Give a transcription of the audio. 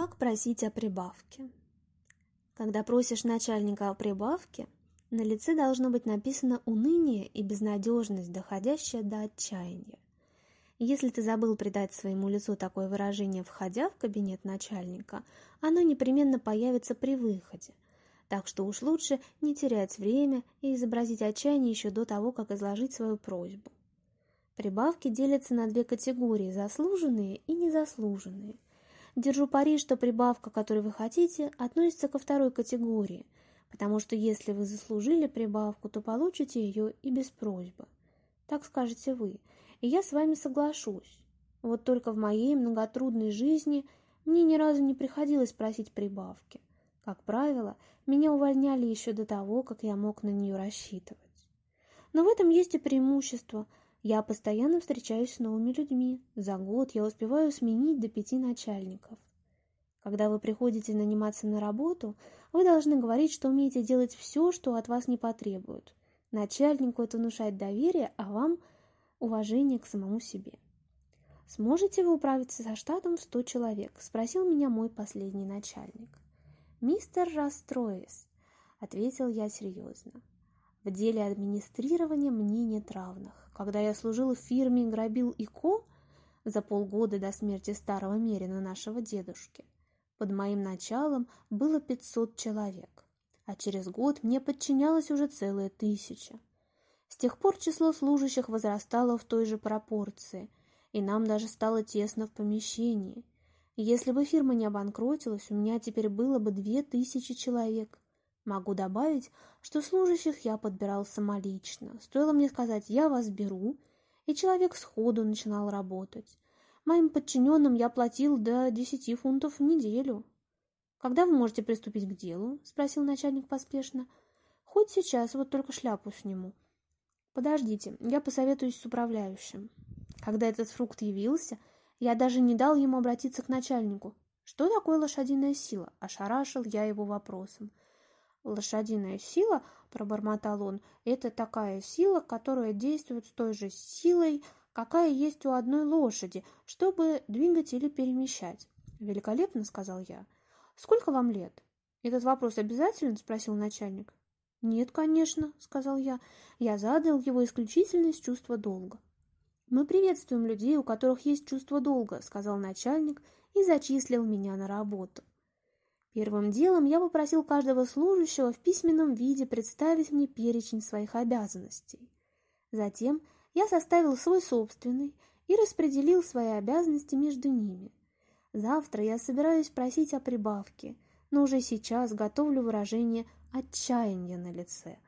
Как просить о прибавке? Когда просишь начальника о прибавке, на лице должно быть написано уныние и безнадежность, доходящая до отчаяния. Если ты забыл придать своему лицу такое выражение, входя в кабинет начальника, оно непременно появится при выходе. Так что уж лучше не терять время и изобразить отчаяние еще до того, как изложить свою просьбу. Прибавки делятся на две категории – заслуженные и незаслуженные – Держу пари, что прибавка, которую вы хотите, относится ко второй категории, потому что если вы заслужили прибавку, то получите ее и без просьбы. Так скажете вы, и я с вами соглашусь. Вот только в моей многотрудной жизни мне ни разу не приходилось просить прибавки. Как правило, меня увольняли еще до того, как я мог на нее рассчитывать. Но в этом есть и преимущество – я постоянно встречаюсь с новыми людьми. За год я успеваю сменить до пяти начальников. Когда вы приходите наниматься на работу, вы должны говорить, что умеете делать все, что от вас не потребуют. Начальнику это внушает доверие, а вам – уважение к самому себе. «Сможете вы управиться со штатом в 100 человек?» – спросил меня мой последний начальник. «Мистер Расстроис», – ответил я серьезно. «В деле администрирования мне нет равных. Когда я служил в фирме «Грабил и Ко» за полгода до смерти старого Мерина нашего дедушки, под моим началом было 500 человек, а через год мне подчинялось уже целая тысяча. С тех пор число служащих возрастало в той же пропорции, и нам даже стало тесно в помещении. Если бы фирма не обанкротилась, у меня теперь было бы две тысячи человек – Могу добавить, что служащих я подбирал самолично. Стоило мне сказать «я вас беру», и человек сходу начинал работать. Моим подчиненным я платил до 10 фунтов в неделю. «Когда вы можете приступить к делу?» – спросил начальник поспешно. «Хоть сейчас, вот только шляпу сниму». «Подождите, я посоветуюсь с управляющим». Когда этот фрукт явился, я даже не дал ему обратиться к начальнику. «Что такое лошадиная сила?» – ошарашил я его вопросом – лошадиная сила, пробормотал он, это такая сила, которая действует с той же силой, какая есть у одной лошади, чтобы двигать или перемещать. Великолепно, сказал я. Сколько вам лет? Этот вопрос обязателен? спросил начальник. Нет, конечно, сказал я. Я задал его исключительно из чувства долга. Мы приветствуем людей, у которых есть чувство долга, сказал начальник и зачислил меня на работу. Первым делом я попросил каждого служащего в письменном виде представить мне перечень своих обязанностей. Затем я составил свой собственный и распределил свои обязанности между ними. Завтра я собираюсь просить о прибавке, но уже сейчас готовлю выражение отчаяния на лице –